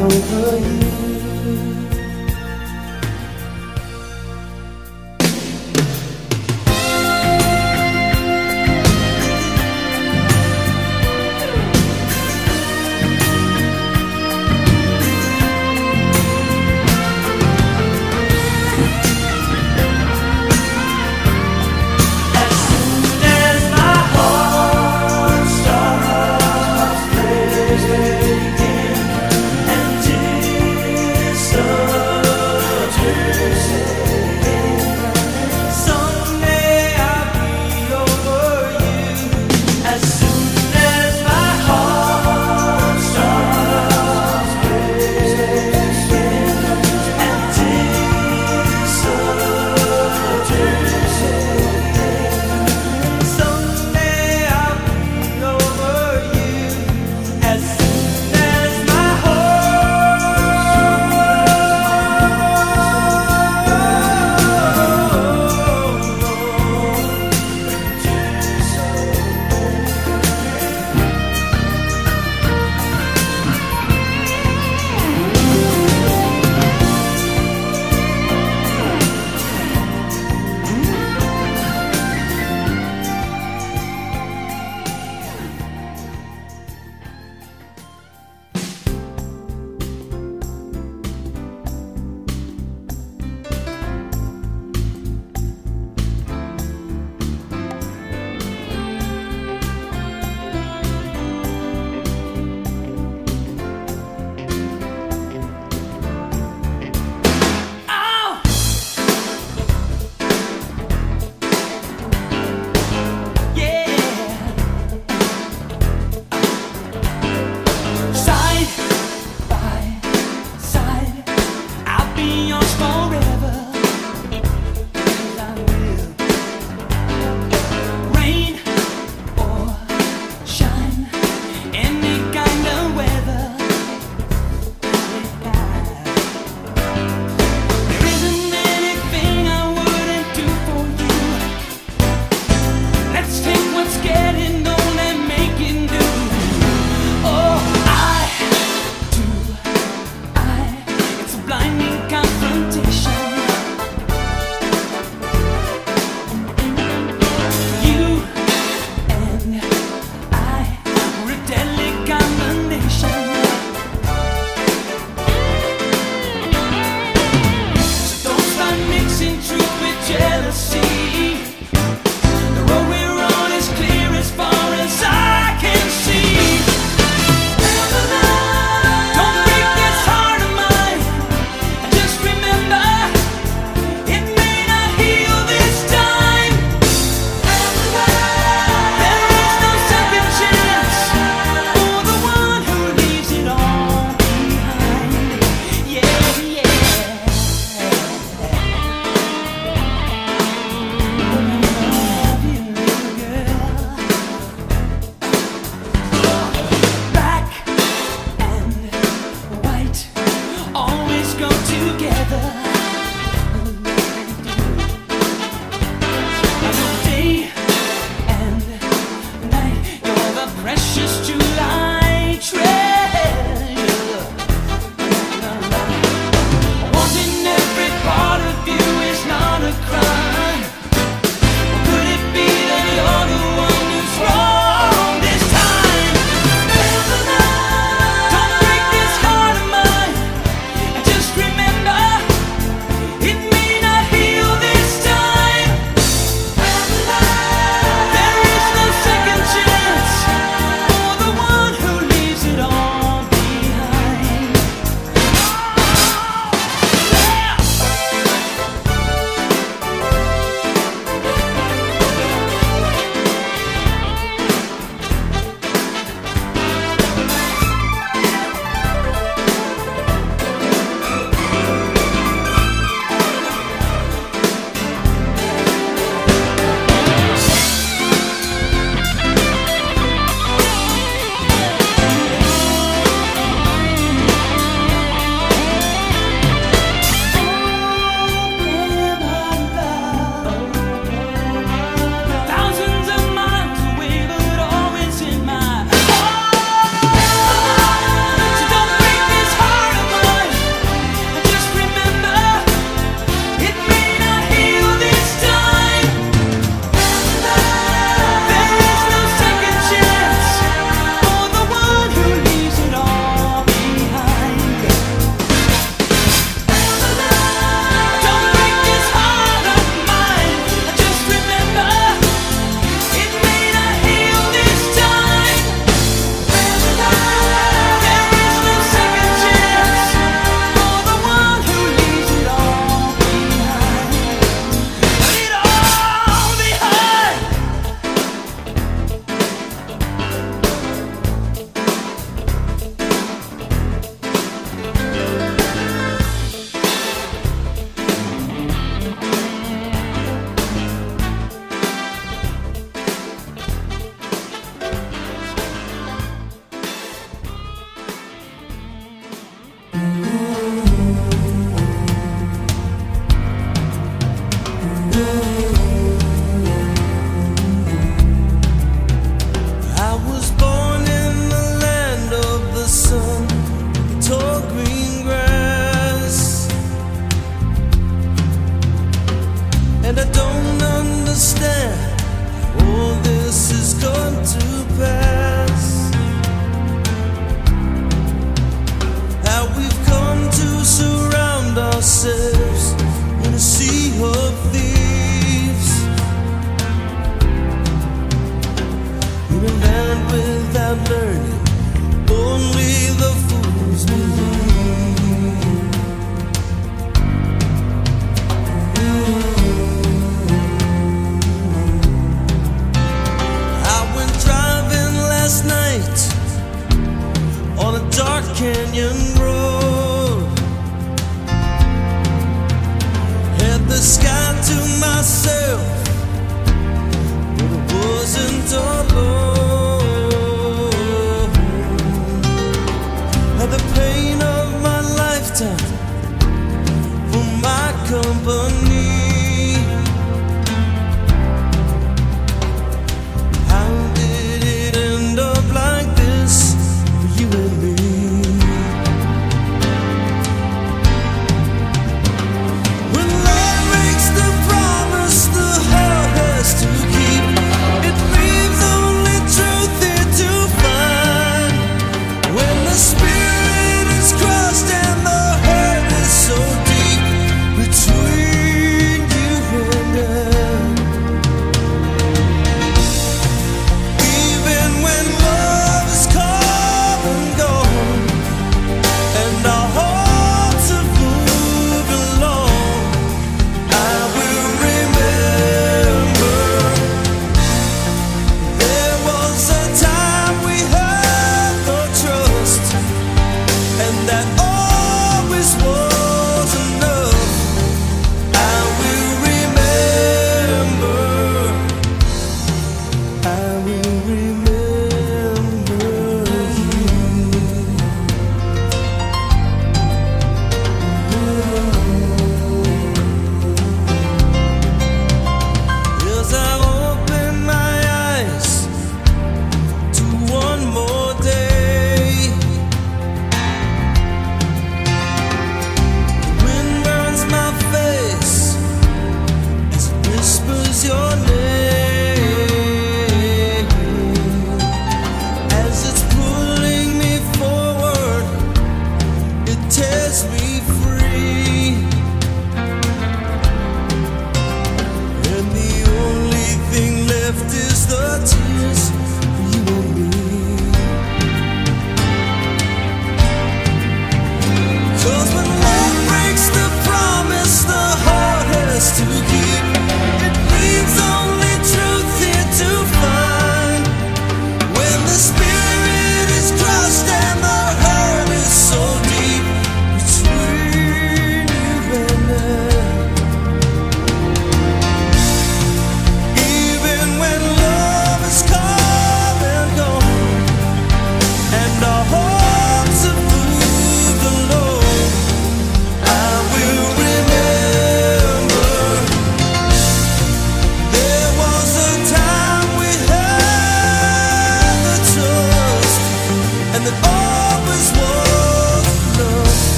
over.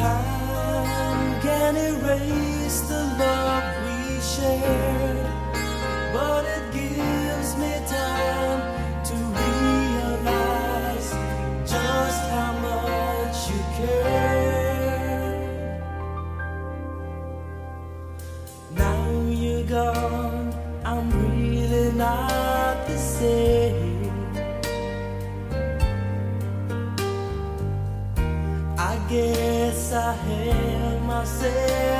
Time can erase the love we shared, myself